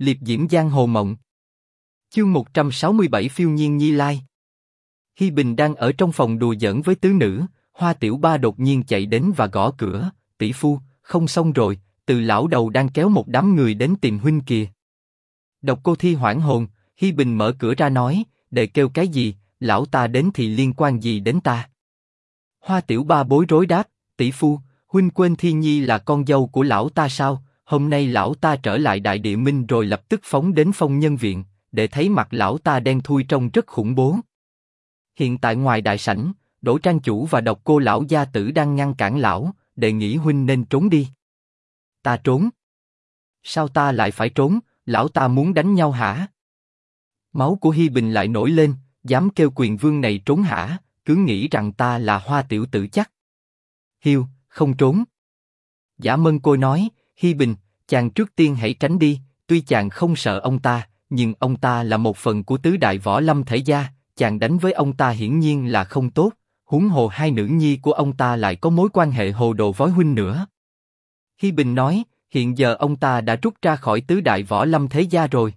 liệp diễm giang hồ mộng. Chương 167 phiêu nhiên nhi lai. Hi Bình đang ở trong phòng đùa giỡn với tứ nữ, Hoa Tiểu Ba đột nhiên chạy đến và gõ cửa, tỷ phu, không xong rồi, từ lão đầu đang kéo một đám người đến tìm huynh kìa. Độc cô thi hoảng hồn, Hi Bình mở cửa ra nói, để kêu cái gì, lão ta đến thì liên quan gì đến ta? Hoa Tiểu Ba bối rối đáp, tỷ phu, huynh quên Thi Nhi là con dâu của lão ta sao? Hôm nay lão ta trở lại Đại Địa Minh rồi lập tức phóng đến phong nhân viện, để thấy mặt lão ta đen thui trông rất khủng bố. Hiện tại ngoài đại sảnh, Đỗ Trang chủ và độc cô lão gia tử đang ngăn cản lão, đề nghị huynh nên trốn đi. Ta trốn? Sao ta lại phải trốn? Lão ta muốn đánh nhau hả? Máu của Hi Bình lại nổi lên, dám kêu quyền vương này trốn hả? Cứ nghĩ rằng ta là hoa tiểu tử chắc. Hiu, không trốn. Giả Mân Côi nói, Hi Bình, chàng trước tiên hãy tránh đi. Tuy chàng không sợ ông ta, nhưng ông ta là một phần của tứ đại võ lâm thể gia, chàng đánh với ông ta hiển nhiên là không tốt. Huống hồ hai nữ nhi của ông ta lại có mối quan hệ hồ đồ vói huynh nữa. Hi Bình nói, hiện giờ ông ta đã rút ra khỏi tứ đại võ lâm thế gia rồi.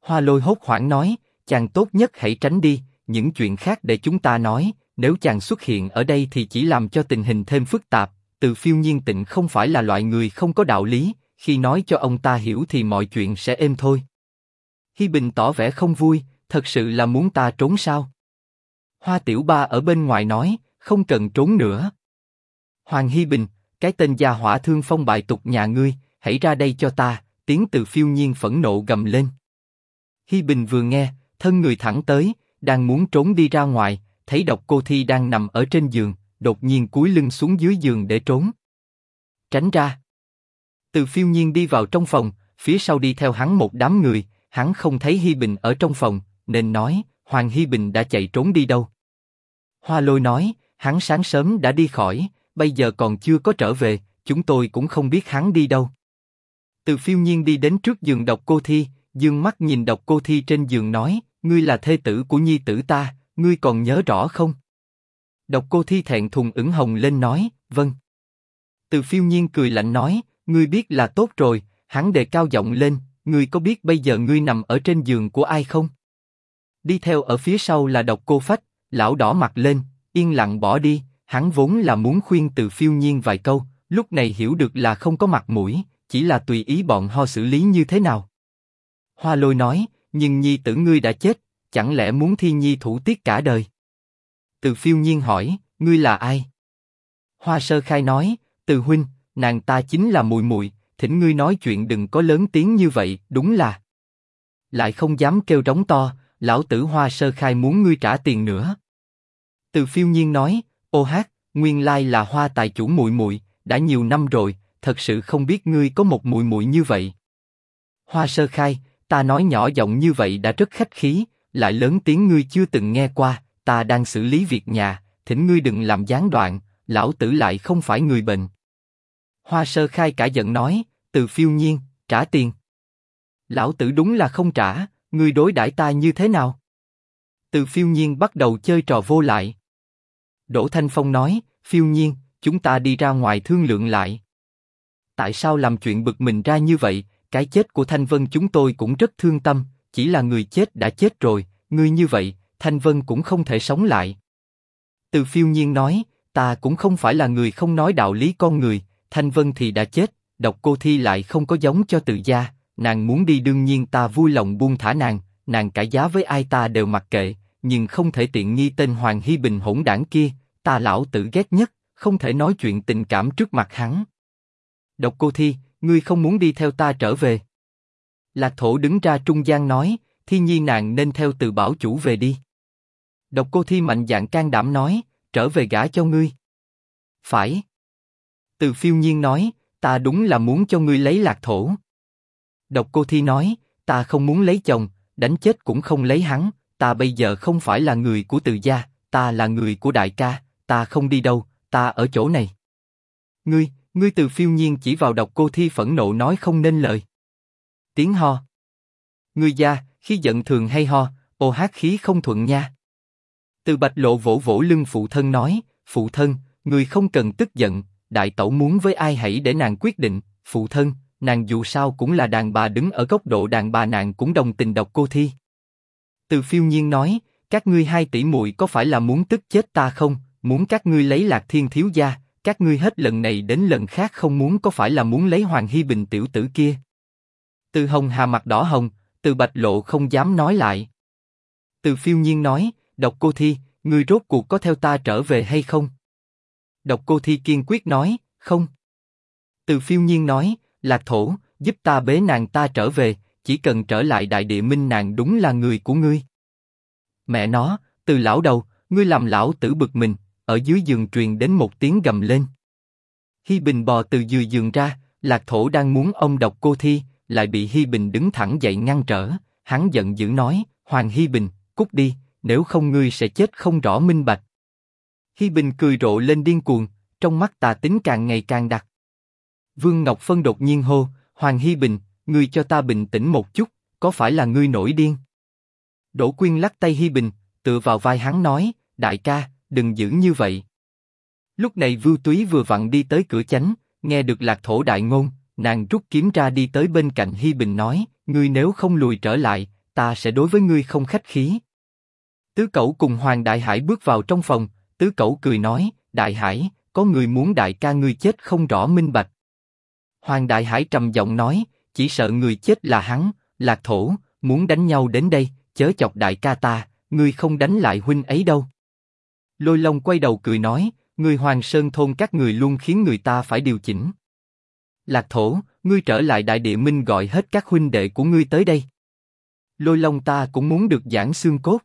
Hoa Lôi hốt hoảng nói, chàng tốt nhất hãy tránh đi, những chuyện khác để chúng ta nói. Nếu chàng xuất hiện ở đây thì chỉ làm cho tình hình thêm phức tạp. Từ phiêu nhiên tịnh không phải là loại người không có đạo lý, khi nói cho ông ta hiểu thì mọi chuyện sẽ êm thôi. Hi Bình tỏ vẻ không vui, thật sự là muốn ta trốn sao? Hoa Tiểu Ba ở bên ngoài nói, không cần trốn nữa. Hoàng Hi Bình, cái tên gia hỏa thương phong bại tục nhà ngươi, hãy ra đây cho ta. Tiếng từ phiêu nhiên phẫn nộ gầm lên. Hi Bình vừa nghe, thân người thẳng tới, đang muốn trốn đi ra ngoài, thấy độc cô thi đang nằm ở trên giường, đột nhiên cúi lưng xuống dưới giường để trốn. Tránh ra. Từ phiêu nhiên đi vào trong phòng, phía sau đi theo hắn một đám người, hắn không thấy Hi Bình ở trong phòng, nên nói, Hoàng Hi Bình đã chạy trốn đi đâu. Hoa Lôi nói, hắn sáng sớm đã đi khỏi, bây giờ còn chưa có trở về, chúng tôi cũng không biết hắn đi đâu. Từ phiêu nhiên đi đến trước giường độc cô thi, dương mắt nhìn độc cô thi trên giường nói, ngươi là thê tử của nhi tử ta, ngươi còn nhớ rõ không? Độc cô thi thẹn thùng ửng hồng lên nói, vâng. Từ phiêu nhiên cười lạnh nói, ngươi biết là tốt rồi, hắn đề cao giọng lên, ngươi có biết bây giờ ngươi nằm ở trên giường của ai không? Đi theo ở phía sau là độc cô phách, lão đỏ mặt lên, yên lặng bỏ đi, hắn vốn là muốn khuyên từ phiêu nhiên vài câu, lúc này hiểu được là không có mặt mũi, chỉ là tùy ý bọn ho xử lý như thế nào. Hoa lôi nói, nhưng nhi tử ngươi đã chết, chẳng lẽ muốn thi nhi thủ tiết cả đời? Từ phiêu nhiên hỏi, ngươi là ai? Hoa sơ khai nói, từ huynh, nàng ta chính là mùi mùi, thỉnh ngươi nói chuyện đừng có lớn tiếng như vậy, đúng là. Lại không dám kêu trống to, lão tử hoa sơ khai muốn ngươi trả tiền nữa. Từ phiêu nhiên nói, ô hát, nguyên lai là hoa tài chủ mùi mùi, đã nhiều năm rồi, thật sự không biết ngươi có một mùi mùi như vậy. Hoa sơ khai, ta nói nhỏ giọng như vậy đã rất khách khí, lại lớn tiếng ngươi chưa từng nghe qua, ta đang xử lý việc nhà, thỉnh ngươi đừng làm gián đoạn, lão tử lại không phải người bệnh. Hoa sơ khai cả giận nói, từ phiêu nhiên, trả tiền. Lão tử đúng là không trả, ngươi đối đãi ta như thế nào? Từ phiêu nhiên bắt đầu chơi trò vô lại. Đỗ Thanh Phong nói, phiêu nhiên, chúng ta đi ra ngoài thương lượng lại. Tại sao làm chuyện bực mình ra như vậy? Cái chết của Thanh Vân chúng tôi cũng rất thương tâm, chỉ là người chết đã chết rồi, ngươi như vậy, Thanh Vân cũng không thể sống lại. Từ phiêu nhiên nói, ta cũng không phải là người không nói đạo lý con người, Thanh Vân thì đã chết, độc cô thi lại không có giống cho tự gia, nàng muốn đi đương nhiên ta vui lòng buông thả nàng, nàng cả giá với ai ta đều mặc kệ, nhưng không thể tiện nghi tên Hoàng Hy Bình hỗn đảng kia, ta lão tử ghét nhất, không thể nói chuyện tình cảm trước mặt hắn. Độc cô thi, ngươi không muốn đi theo ta trở về? Lạc thổ đứng ra trung gian nói, thi nhi nàng nên theo từ bảo chủ về đi. Độc cô thi mạnh dạng can đảm nói, trở về gả cho ngươi. Phải. Từ phiêu nhiên nói, ta đúng là muốn cho ngươi lấy lạc thổ. Độc cô thi nói, ta không muốn lấy chồng, đánh chết cũng không lấy hắn, ta bây giờ không phải là người của từ gia, ta là người của đại ca, ta không đi đâu, ta ở chỗ này. Ngươi, ngươi từ phiêu nhiên chỉ vào độc cô thi phẫn nộ nói không nên lời. Tiếng ho. Ngươi gia, khi giận thường hay ho, ô hát khí không thuận nha. Từ bạch lộ vỗ vỗ lưng phụ thân nói, phụ thân, người không cần tức giận, đại tẩu muốn với ai hãy để nàng quyết định, phụ thân, nàng dù sao cũng là đàn bà đứng ở góc độ đàn bà nàng cũng đồng tình độc cô thi. Từ phiêu nhiên nói, các ngươi hai tỷ muội có phải là muốn tức chết ta không? Muốn các ngươi lấy lạc thiên thiếu gia, các ngươi hết lần này đến lần khác không muốn có phải là muốn lấy Hoàng Hy Bình tiểu tử kia? Từ Hồng Hà mặt đỏ hồng, từ Bạch Lộ không dám nói lại. Từ phiêu nhiên nói, độc cô thi, ngươi rốt cuộc có theo ta trở về hay không? Độc cô thi kiên quyết nói, không. Từ phiêu nhiên nói, lạc thổ, giúp ta bế nàng ta trở về, chỉ cần trở lại đại địa minh nàng đúng là người của ngươi. Mẹ nó, từ lão đầu, ngươi làm lão tử bực mình, ở dưới giường truyền đến một tiếng gầm lên. Hi Bình bò từ dưới giường ra, lạc thổ đang muốn ông độc cô thi, lại bị Hi Bình đứng thẳng dậy ngăn trở. Hắn giận dữ nói, Hoàng Hi Bình, cút đi, nếu không ngươi sẽ chết không rõ minh bạch. Hi Bình cười rộ lên điên cuồng, trong mắt tà tính càng ngày càng đặc. Vương Ngọc Phân đột nhiên hô, Hoàng Hi Bình, ngươi cho ta bình tĩnh một chút, có phải là ngươi nổi điên? Đỗ Quyên lắc tay Hi Bình, tựa vào vai hắn nói, đại ca, đừng giữ như vậy. Lúc này Vưu Túy vừa vặn đi tới cửa chánh, nghe được lạc thổ đại ngôn, nàng rút kiếm ra đi tới bên cạnh Hi Bình nói, ngươi nếu không lùi trở lại, ta sẽ đối với ngươi không khách khí. Tứ Cẩu cùng Hoàng Đại Hải bước vào trong phòng, Tứ Cẩu cười nói, Đại Hải, có người muốn đại ca ngươi chết không rõ minh bạch. Hoàng Đại Hải trầm giọng nói, chỉ sợ người chết là hắn, lạc thổ, muốn đánh nhau đến đây, chớ chọc đại ca ta, ngươi không đánh lại huynh ấy đâu. Lôi Long quay đầu cười nói, người Hoàng Sơn thôn các người luôn khiến người ta phải điều chỉnh. Lạc thổ, ngươi trở lại đại địa minh gọi hết các huynh đệ của ngươi tới đây. Lôi Long ta cũng muốn được giảng xương cốt.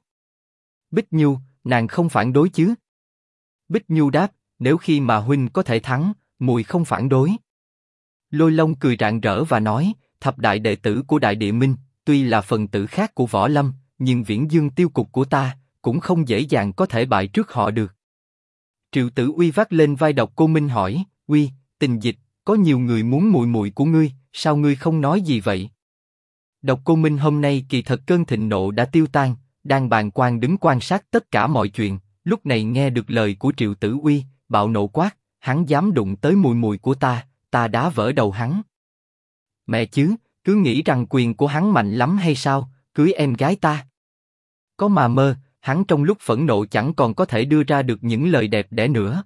Bích Nhu, nàng không phản đối chứ? Bích Nhu đáp, nếu khi mà huynh có thể thắng, mùi không phản đối. Lôi Long cười rạng rỡ và nói, thập đại đệ tử của Đại Địa Minh, tuy là phần tử khác của Võ Lâm, nhưng viễn dương tiêu cục của ta cũng không dễ dàng có thể bại trước họ được. Triệu Tử Uy vác lên vai độc cô Minh hỏi, Uy, tình dịch, có nhiều người muốn mùi mùi của ngươi, sao ngươi không nói gì vậy? Độc cô Minh hôm nay kỳ thật cơn thịnh nộ đã tiêu tan, đang bàn quan đứng quan sát tất cả mọi chuyện, lúc này nghe được lời của Triệu Tử Uy, bạo nộ quát, hắn dám đụng tới mùi mùi của ta, ta đá vỡ đầu hắn. Mẹ chứ, cứ nghĩ rằng quyền của hắn mạnh lắm hay sao, cưới em gái ta. Có mà mơ, hắn trong lúc phẫn nộ chẳng còn có thể đưa ra được những lời đẹp đẽ nữa.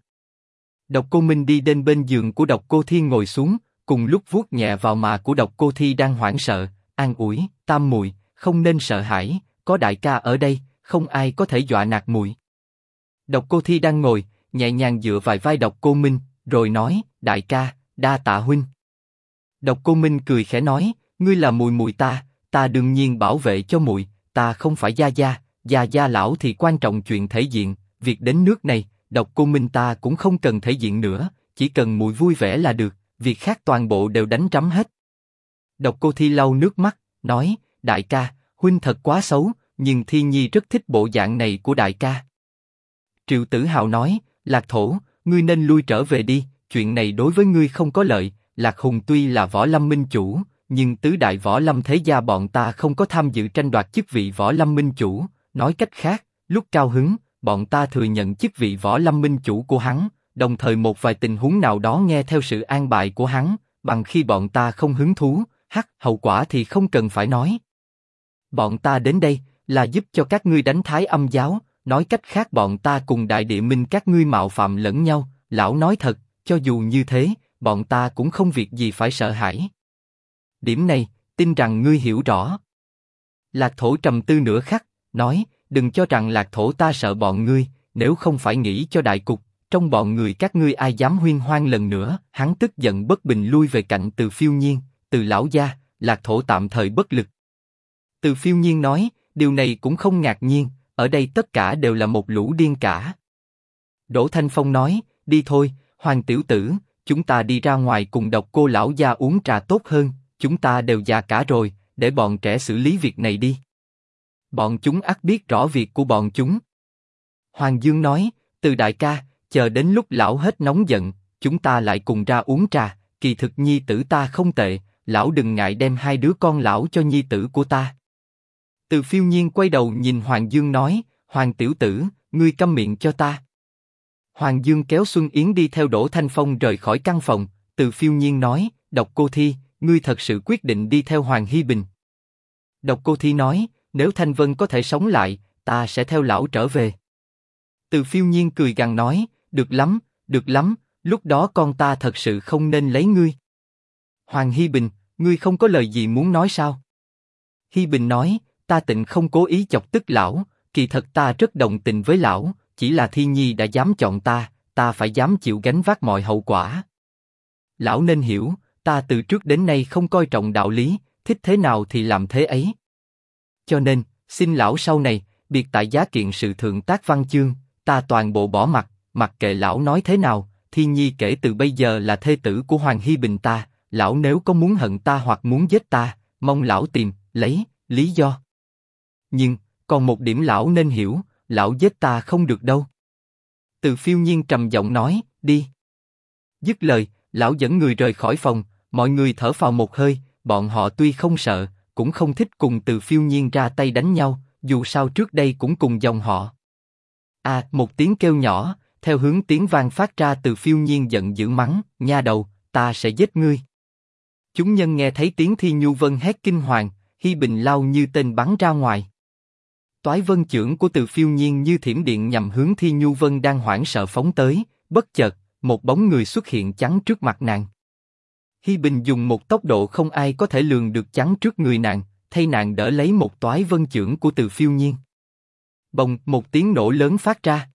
Độc Cô Minh đi đến bên giường của Độc Cô Thiên ngồi xuống, cùng lúc vuốt nhẹ vào mà của Độc Cô Thi đang hoảng sợ, an ủi, Tam Mùi, không nên sợ hãi, có đại ca ở đây, không ai có thể dọa nạt Mùi. Độc Cô Thi đang ngồi, nhẹ nhàng dựa vài vai Độc Cô Minh, rồi nói, đại ca, đa tạ huynh. Độc Cô Minh cười khẽ nói, ngươi là mùi mùi ta, ta đương nhiên bảo vệ cho mùi, ta không phải gia gia, gia gia lão thì quan trọng chuyện thể diện, việc đến nước này, Độc Cô Minh ta cũng không cần thể diện nữa, chỉ cần mùi vui vẻ là được, việc khác toàn bộ đều đánh trắm hết. Độc Cô Thi lau nước mắt, nói, đại ca, huynh thật quá xấu, nhưng Thi Nhi rất thích bộ dạng này của đại ca. Triệu Tử Hào nói, Lạc Thổ, ngươi nên lui trở về đi, chuyện này đối với ngươi không có lợi. Lạc Hùng tuy là võ lâm minh chủ, nhưng tứ đại võ lâm thế gia bọn ta không có tham dự tranh đoạt chức vị võ lâm minh chủ. Nói cách khác, lúc cao hứng, bọn ta thừa nhận chức vị võ lâm minh chủ của hắn, đồng thời một vài tình huống nào đó nghe theo sự an bài của hắn, bằng khi bọn ta không hứng thú, hắc hậu quả thì không cần phải nói. Bọn ta đến đây là giúp cho các ngươi đánh thái âm giáo, nói cách khác bọn ta cùng đại địa minh các ngươi mạo phạm lẫn nhau. Lão nói thật, cho dù như thế, bọn ta cũng không việc gì phải sợ hãi. Điểm này, tin rằng ngươi hiểu rõ. Lạc thổ trầm tư nửa khắc, nói, đừng cho rằng lạc thổ ta sợ bọn ngươi, nếu không phải nghĩ cho đại cục, trong bọn người các ngươi ai dám huyên hoang lần nữa? Hắn tức giận bất bình lui về cạnh từ phiêu nhiên, từ lão gia, lạc thổ tạm thời bất lực. Từ phiêu nhiên nói, điều này cũng không ngạc nhiên, ở đây tất cả đều là một lũ điên cả. Đỗ Thanh Phong nói, đi thôi, Hoàng tiểu tử, chúng ta đi ra ngoài cùng độc cô lão gia uống trà tốt hơn, chúng ta đều già cả rồi, để bọn trẻ xử lý việc này đi. Bọn chúng ắt biết rõ việc của bọn chúng. Hoàng Dương nói, từ đại ca, chờ đến lúc lão hết nóng giận, chúng ta lại cùng ra uống trà. Kỳ thực nhi tử ta không tệ, lão đừng ngại đem hai đứa con lão cho nhi tử của ta. Từ phiêu nhiên quay đầu nhìn Hoàng Dương nói, Hoàng tiểu tử, ngươi câm miệng cho ta. Hoàng Dương kéo Xuân Yến đi theo Đỗ Thanh Phong rời khỏi căn phòng, từ phiêu nhiên nói, độc cô thi, ngươi thật sự quyết định đi theo Hoàng Hy Bình. Độc Cô Thi nói, nếu Thanh Vân có thể sống lại, ta sẽ theo lão trở về. Từ phiêu nhiên cười gằn nói, được lắm, được lắm, lúc đó con ta thật sự không nên lấy ngươi. Hoàng Hy Bình, ngươi không có lời gì muốn nói sao? Hy Bình nói, ta tịnh không cố ý chọc tức lão, kỳ thật ta rất đồng tình với lão, chỉ là Thiên Nhi đã dám chọn ta, ta phải dám chịu gánh vác mọi hậu quả. Lão nên hiểu, ta từ trước đến nay không coi trọng đạo lý, thích thế nào thì làm thế ấy. Cho nên, xin lão sau này, biệt tại giá kiện sự thượng tác văn chương, ta toàn bộ bỏ mặt, mặc kệ lão nói thế nào, Thiên Nhi kể từ bây giờ là thê tử của Hoàng Hy Bình ta, lão nếu có muốn hận ta hoặc muốn giết ta, mong lão tìm, lấy, lý do. Nhưng, còn một điểm lão nên hiểu, lão giết ta không được đâu. Từ phiêu nhiên trầm giọng nói, đi. Dứt lời, lão dẫn người rời khỏi phòng, mọi người thở phào một hơi, bọn họ tuy không sợ, cũng không thích cùng từ phiêu nhiên ra tay đánh nhau, dù sao trước đây cũng cùng dòng họ. À, một tiếng kêu nhỏ, theo hướng tiếng vang phát ra từ phiêu nhiên giận dữ mắng, nha đầu, ta sẽ giết ngươi. Chúng nhân nghe thấy tiếng Thi Nhu Vân hét kinh hoàng, Hi Bình lao như tên bắn ra ngoài. Toái vân trưởng của từ phiêu nhiên như thiểm điện nhằm hướng Thi Nhu Vân đang hoảng sợ phóng tới, bất chợt, một bóng người xuất hiện chắn trước mặt nàng. Hi Bình dùng một tốc độ không ai có thể lường được chắn trước người nàng, thay nàng đỡ lấy một toái vân trưởng của từ phiêu nhiên. Bồng, một tiếng nổ lớn phát ra.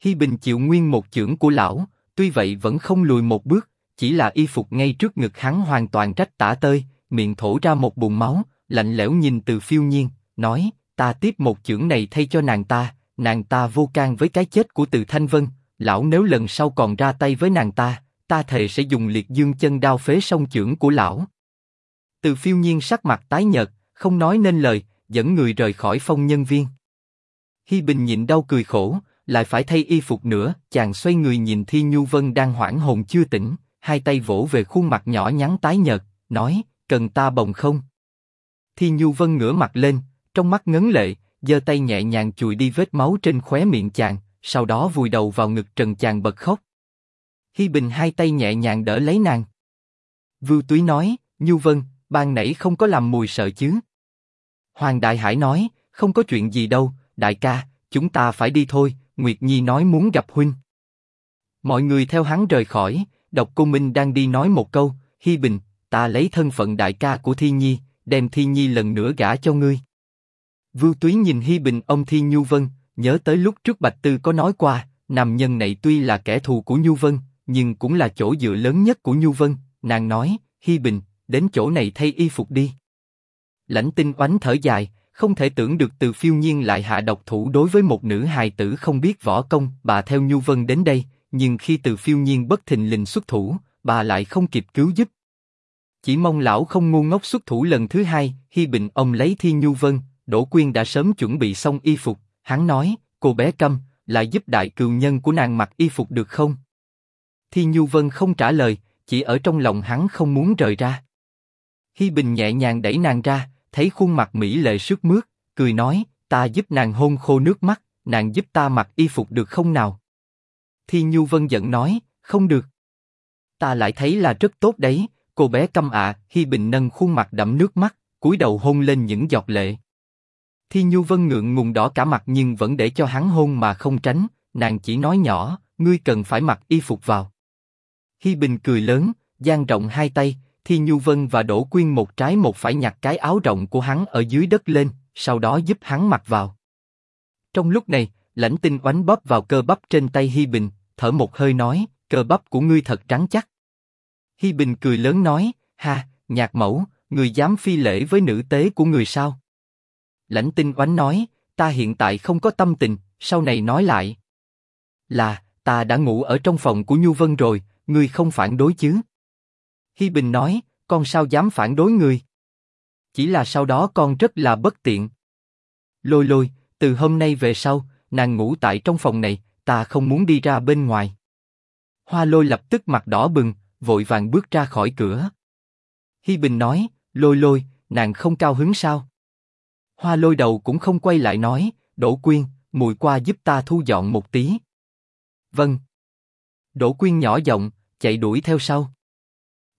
Hi Bình chịu nguyên một chưởng của lão, tuy vậy vẫn không lùi một bước, chỉ là y phục ngay trước ngực hắn hoàn toàn rách tả tơi, miệng thổ ra một bùn máu, lạnh lẽo nhìn từ phiêu nhiên, nói, ta tiếp một chưởng này thay cho nàng ta, nàng ta vô can với cái chết của từ Thanh Vân, lão nếu lần sau còn ra tay với nàng ta, ta thề sẽ dùng liệt dương chân đao phế song chưởng của lão. Từ phiêu nhiên sắc mặt tái nhợt, không nói nên lời, dẫn người rời khỏi phong nhân viên. Hi Bình nhịn đau cười khổ, lại phải thay y phục nữa, chàng xoay người nhìn Thi Nhu Vân đang hoảng hồn chưa tỉnh, hai tay vỗ về khuôn mặt nhỏ nhắn tái nhợt, nói, cần ta bồng không? Thi Nhu Vân ngửa mặt lên, trong mắt ngấn lệ, giơ tay nhẹ nhàng chùi đi vết máu trên khóe miệng chàng, sau đó vùi đầu vào ngực trần chàng bật khóc. Hi Bình hai tay nhẹ nhàng đỡ lấy nàng. Vưu Túy nói, Nhu Vân, ban nãy không có làm mùi sợ chứ? Hoàng Đại Hải nói, không có chuyện gì đâu, đại ca, chúng ta phải đi thôi. Nguyệt Nhi nói muốn gặp huynh. Mọi người theo hắn rời khỏi, Độc Cô Minh đang đi nói một câu, Hi Bình, ta lấy thân phận đại ca của Thi Nhi, đem Thi Nhi lần nữa gả cho ngươi. Vưu Túy nhìn Hi Bình ông Thi Nhu Vân, nhớ tới lúc trước Bạch Tư có nói qua, nam nhân này tuy là kẻ thù của Nhu Vân, nhưng cũng là chỗ dựa lớn nhất của Nhu Vân. Nàng nói, Hi Bình, đến chỗ này thay y phục đi. Lãnh Tinh oánh thở dài, không thể tưởng được từ phiêu nhiên lại hạ độc thủ đối với một nữ hài tử không biết võ công. Bà theo Nhu Vân đến đây, nhưng khi từ phiêu nhiên bất thình lình xuất thủ, bà lại không kịp cứu giúp. Chỉ mong lão không ngu ngốc xuất thủ lần thứ hai. Hi Bình ông lấy thi Nhu Vân, Đỗ Quyên đã sớm chuẩn bị xong y phục. Hắn nói, cô bé câm, lại giúp đại cừu nhân của nàng mặc y phục được không? Thi Nhu Vân không trả lời, chỉ ở trong lòng hắn không muốn rời ra. Hi Bình nhẹ nhàng đẩy nàng ra, thấy khuôn mặt mỹ lệ sướt mướt, cười nói, ta giúp nàng hôn khô nước mắt, nàng giúp ta mặc y phục được không nào? Thi Nhu Vân giận nói, không được. Ta lại thấy là rất tốt đấy, cô bé câm ạ. Hi Bình nâng khuôn mặt đẫm nước mắt, cúi đầu hôn lên những giọt lệ. Thi Nhu Vân ngượng ngùng đỏ cả mặt nhưng vẫn để cho hắn hôn mà không tránh, nàng chỉ nói nhỏ, ngươi cần phải mặc y phục vào. Hi Bình cười lớn, giang rộng hai tay, Thi Nhu Vân và Đỗ Quyên một trái một phải nhặt cái áo rộng của hắn ở dưới đất lên, sau đó giúp hắn mặc vào. Trong lúc này, lãnh tinh oánh bóp vào cơ bắp trên tay Hi Bình, thở một hơi nói, cơ bắp của ngươi thật trắng chắc. Hi Bình cười lớn nói, ha, nhạc mẫu, người dám phi lễ với nữ tế của người sao? Lãnh tinh oánh nói, ta hiện tại không có tâm tình, sau này nói lại. Là, ta đã ngủ ở trong phòng của Nhu Vân rồi, ngươi không phản đối chứ? Hi Bình nói, con sao dám phản đối người? Chỉ là sau đó con rất là bất tiện. Lôi lôi, từ hôm nay về sau, nàng ngủ tại trong phòng này, ta không muốn đi ra bên ngoài. Hoa lôi lập tức mặt đỏ bừng, vội vàng bước ra khỏi cửa. Hi Bình nói, lôi lôi, nàng không cao hứng sao? Hoa lôi đầu cũng không quay lại nói, Đỗ Quyên, mùi qua giúp ta thu dọn một tí. Vâng. Đỗ Quyên nhỏ giọng, chạy đuổi theo sau.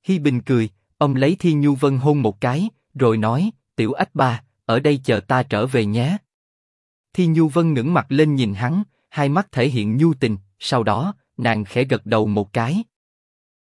Hi Bình cười, Ông lấy Thi Nhu Vân hôn một cái, rồi nói, tiểu ách ba, ở đây chờ ta trở về nhé. Thi Nhu Vân ngẩng mặt lên nhìn hắn, hai mắt thể hiện nhu tình, sau đó, nàng khẽ gật đầu một cái.